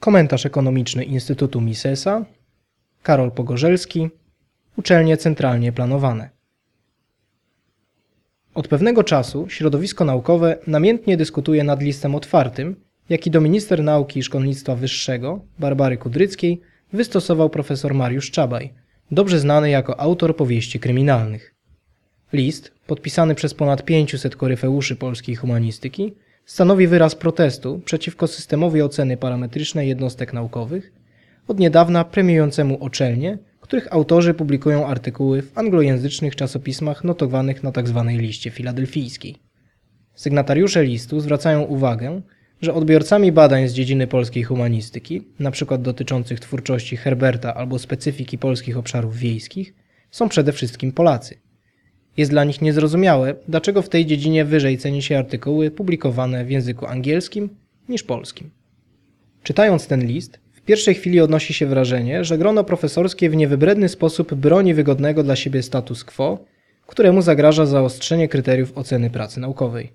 Komentarz ekonomiczny Instytutu Misesa, Karol Pogorzelski, Uczelnie centralnie planowane. Od pewnego czasu środowisko naukowe namiętnie dyskutuje nad listem otwartym, jaki do minister nauki i szkolnictwa wyższego, Barbary Kudryckiej, wystosował profesor Mariusz Czabaj, dobrze znany jako autor powieści kryminalnych. List, podpisany przez ponad 500 koryfeuszy polskiej humanistyki, stanowi wyraz protestu przeciwko systemowi oceny parametrycznej jednostek naukowych, od niedawna premiującemu uczelnie, których autorzy publikują artykuły w anglojęzycznych czasopismach notowanych na tzw. liście filadelfijskiej. Sygnatariusze listu zwracają uwagę, że odbiorcami badań z dziedziny polskiej humanistyki, np. dotyczących twórczości Herberta albo specyfiki polskich obszarów wiejskich, są przede wszystkim Polacy. Jest dla nich niezrozumiałe, dlaczego w tej dziedzinie wyżej ceni się artykuły publikowane w języku angielskim niż polskim. Czytając ten list, w pierwszej chwili odnosi się wrażenie, że grono profesorskie w niewybredny sposób broni wygodnego dla siebie status quo, któremu zagraża zaostrzenie kryteriów oceny pracy naukowej.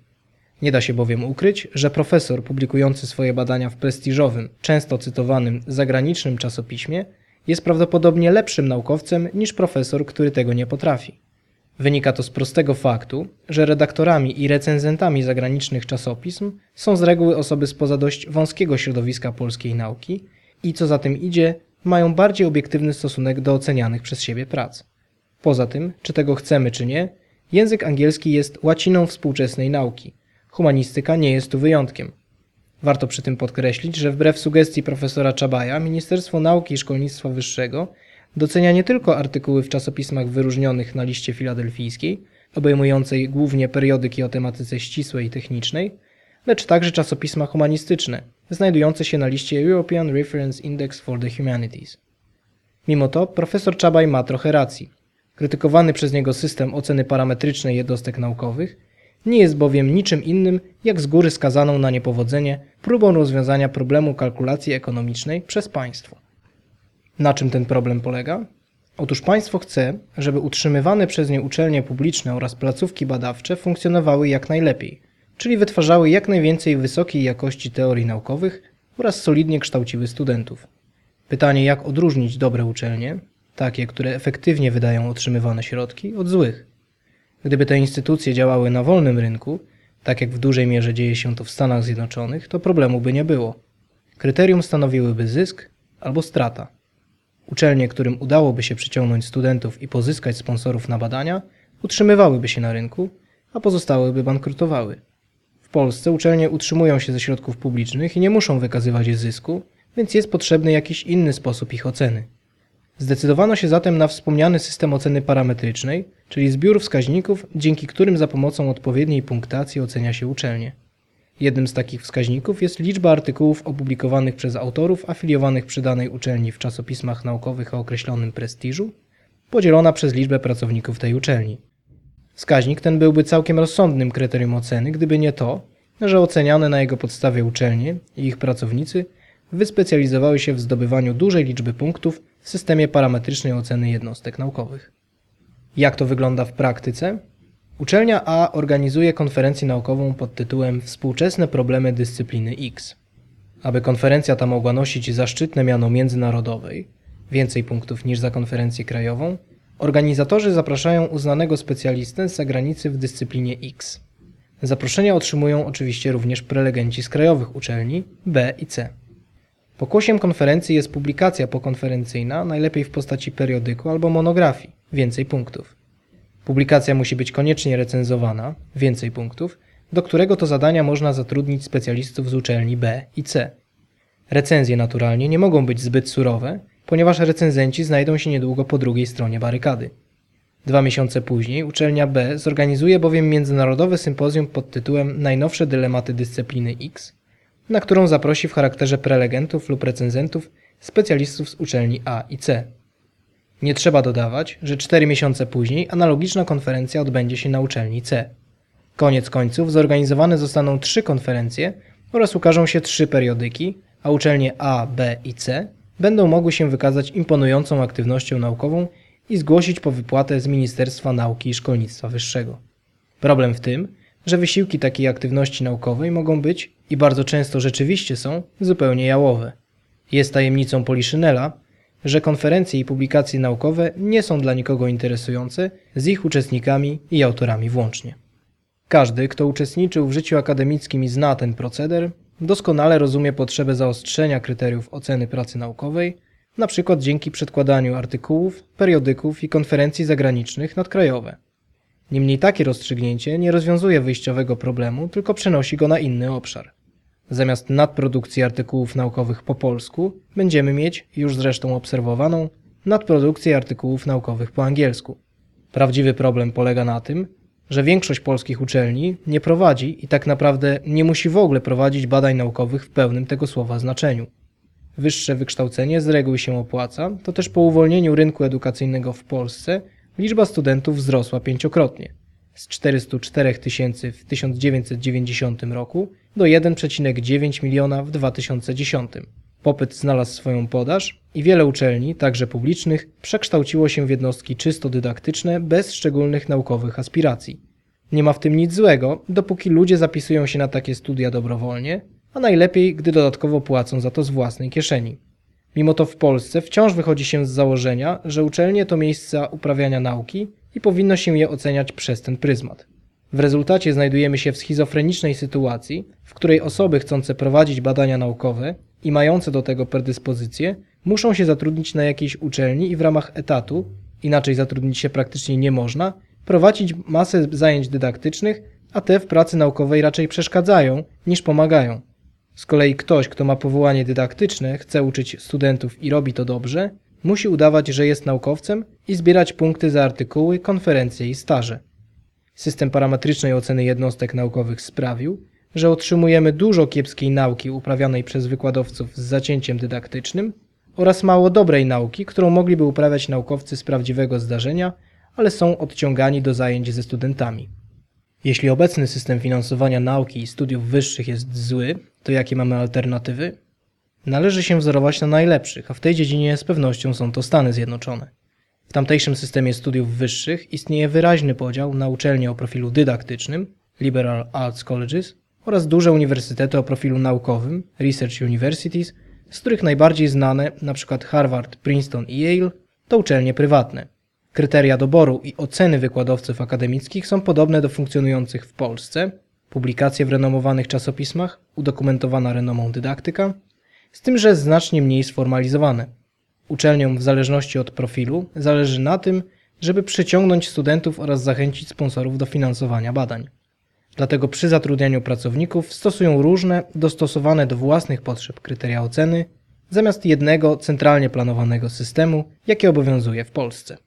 Nie da się bowiem ukryć, że profesor publikujący swoje badania w prestiżowym, często cytowanym zagranicznym czasopiśmie jest prawdopodobnie lepszym naukowcem niż profesor, który tego nie potrafi. Wynika to z prostego faktu, że redaktorami i recenzentami zagranicznych czasopism są z reguły osoby spoza dość wąskiego środowiska polskiej nauki i co za tym idzie, mają bardziej obiektywny stosunek do ocenianych przez siebie prac. Poza tym, czy tego chcemy czy nie, język angielski jest łaciną współczesnej nauki. Humanistyka nie jest tu wyjątkiem. Warto przy tym podkreślić, że wbrew sugestii profesora Czabaja, Ministerstwo Nauki i Szkolnictwa Wyższego docenia nie tylko artykuły w czasopismach wyróżnionych na liście filadelfijskiej, obejmującej głównie periodyki o tematyce ścisłej i technicznej, lecz także czasopisma humanistyczne, znajdujące się na liście European Reference Index for the Humanities. Mimo to profesor Czabaj ma trochę racji. Krytykowany przez niego system oceny parametrycznej jednostek naukowych nie jest bowiem niczym innym jak z góry skazaną na niepowodzenie próbą rozwiązania problemu kalkulacji ekonomicznej przez państwo. Na czym ten problem polega? Otóż państwo chce, żeby utrzymywane przez nie uczelnie publiczne oraz placówki badawcze funkcjonowały jak najlepiej, czyli wytwarzały jak najwięcej wysokiej jakości teorii naukowych oraz solidnie kształciły studentów. Pytanie, jak odróżnić dobre uczelnie, takie, które efektywnie wydają otrzymywane środki, od złych. Gdyby te instytucje działały na wolnym rynku, tak jak w dużej mierze dzieje się to w Stanach Zjednoczonych, to problemu by nie było. Kryterium stanowiłyby zysk albo strata. Uczelnie, którym udałoby się przyciągnąć studentów i pozyskać sponsorów na badania, utrzymywałyby się na rynku, a pozostałe by bankrutowały. W Polsce uczelnie utrzymują się ze środków publicznych i nie muszą wykazywać zysku, więc jest potrzebny jakiś inny sposób ich oceny. Zdecydowano się zatem na wspomniany system oceny parametrycznej, czyli zbiór wskaźników, dzięki którym za pomocą odpowiedniej punktacji ocenia się uczelnie. Jednym z takich wskaźników jest liczba artykułów opublikowanych przez autorów afiliowanych przy danej uczelni w czasopismach naukowych o określonym prestiżu, podzielona przez liczbę pracowników tej uczelni. Wskaźnik ten byłby całkiem rozsądnym kryterium oceny, gdyby nie to, że oceniane na jego podstawie uczelnie i ich pracownicy wyspecjalizowały się w zdobywaniu dużej liczby punktów w systemie parametrycznej oceny jednostek naukowych. Jak to wygląda w praktyce? Uczelnia A organizuje konferencję naukową pod tytułem Współczesne problemy dyscypliny X. Aby konferencja ta mogła nosić zaszczytne miano międzynarodowej, więcej punktów niż za konferencję krajową, organizatorzy zapraszają uznanego specjalistę z zagranicy w dyscyplinie X. Zaproszenia otrzymują oczywiście również prelegenci z krajowych uczelni B i C. Pokłosiem konferencji jest publikacja pokonferencyjna, najlepiej w postaci periodyku albo monografii, więcej punktów. Publikacja musi być koniecznie recenzowana, więcej punktów, do którego to zadania można zatrudnić specjalistów z uczelni B i C. Recenzje naturalnie nie mogą być zbyt surowe, ponieważ recenzenci znajdą się niedługo po drugiej stronie barykady. Dwa miesiące później uczelnia B zorganizuje bowiem międzynarodowe sympozjum pod tytułem Najnowsze dylematy dyscypliny X, na którą zaprosi w charakterze prelegentów lub recenzentów specjalistów z uczelni A i C. Nie trzeba dodawać, że cztery miesiące później analogiczna konferencja odbędzie się na uczelni C. Koniec końców zorganizowane zostaną trzy konferencje oraz ukażą się trzy periodyki, a uczelnie A, B i C będą mogły się wykazać imponującą aktywnością naukową i zgłosić po wypłatę z Ministerstwa Nauki i Szkolnictwa Wyższego. Problem w tym, że wysiłki takiej aktywności naukowej mogą być i bardzo często rzeczywiście są zupełnie jałowe. Jest tajemnicą Poliszynela, że konferencje i publikacje naukowe nie są dla nikogo interesujące, z ich uczestnikami i autorami włącznie. Każdy, kto uczestniczył w życiu akademickim i zna ten proceder, doskonale rozumie potrzebę zaostrzenia kryteriów oceny pracy naukowej, na dzięki przedkładaniu artykułów, periodyków i konferencji zagranicznych nadkrajowe. Niemniej takie rozstrzygnięcie nie rozwiązuje wyjściowego problemu, tylko przenosi go na inny obszar. Zamiast nadprodukcji artykułów naukowych po polsku, będziemy mieć, już zresztą obserwowaną, nadprodukcję artykułów naukowych po angielsku. Prawdziwy problem polega na tym, że większość polskich uczelni nie prowadzi i tak naprawdę nie musi w ogóle prowadzić badań naukowych w pełnym tego słowa znaczeniu. Wyższe wykształcenie z reguły się opłaca, to też po uwolnieniu rynku edukacyjnego w Polsce liczba studentów wzrosła pięciokrotnie z 404 tysięcy w 1990 roku do 1,9 miliona w 2010. Popyt znalazł swoją podaż i wiele uczelni, także publicznych, przekształciło się w jednostki czysto dydaktyczne bez szczególnych naukowych aspiracji. Nie ma w tym nic złego, dopóki ludzie zapisują się na takie studia dobrowolnie, a najlepiej, gdy dodatkowo płacą za to z własnej kieszeni. Mimo to w Polsce wciąż wychodzi się z założenia, że uczelnie to miejsca uprawiania nauki i powinno się je oceniać przez ten pryzmat. W rezultacie znajdujemy się w schizofrenicznej sytuacji, w której osoby chcące prowadzić badania naukowe i mające do tego predyspozycje muszą się zatrudnić na jakiejś uczelni i w ramach etatu, inaczej zatrudnić się praktycznie nie można, prowadzić masę zajęć dydaktycznych, a te w pracy naukowej raczej przeszkadzają niż pomagają. Z kolei ktoś, kto ma powołanie dydaktyczne, chce uczyć studentów i robi to dobrze, musi udawać, że jest naukowcem i zbierać punkty za artykuły, konferencje i staże. System parametrycznej oceny jednostek naukowych sprawił, że otrzymujemy dużo kiepskiej nauki uprawianej przez wykładowców z zacięciem dydaktycznym oraz mało dobrej nauki, którą mogliby uprawiać naukowcy z prawdziwego zdarzenia, ale są odciągani do zajęć ze studentami. Jeśli obecny system finansowania nauki i studiów wyższych jest zły, to jakie mamy alternatywy? Należy się wzorować na najlepszych, a w tej dziedzinie z pewnością są to Stany Zjednoczone. W tamtejszym systemie studiów wyższych istnieje wyraźny podział na uczelnie o profilu dydaktycznym Liberal Arts Colleges oraz duże uniwersytety o profilu naukowym Research Universities, z których najbardziej znane, np. Harvard, Princeton i Yale, to uczelnie prywatne. Kryteria doboru i oceny wykładowców akademickich są podobne do funkcjonujących w Polsce, publikacje w renomowanych czasopismach, udokumentowana renomą dydaktyka, z tym, że znacznie mniej sformalizowane. Uczelniom w zależności od profilu zależy na tym, żeby przyciągnąć studentów oraz zachęcić sponsorów do finansowania badań. Dlatego przy zatrudnianiu pracowników stosują różne, dostosowane do własnych potrzeb kryteria oceny, zamiast jednego centralnie planowanego systemu, jaki obowiązuje w Polsce.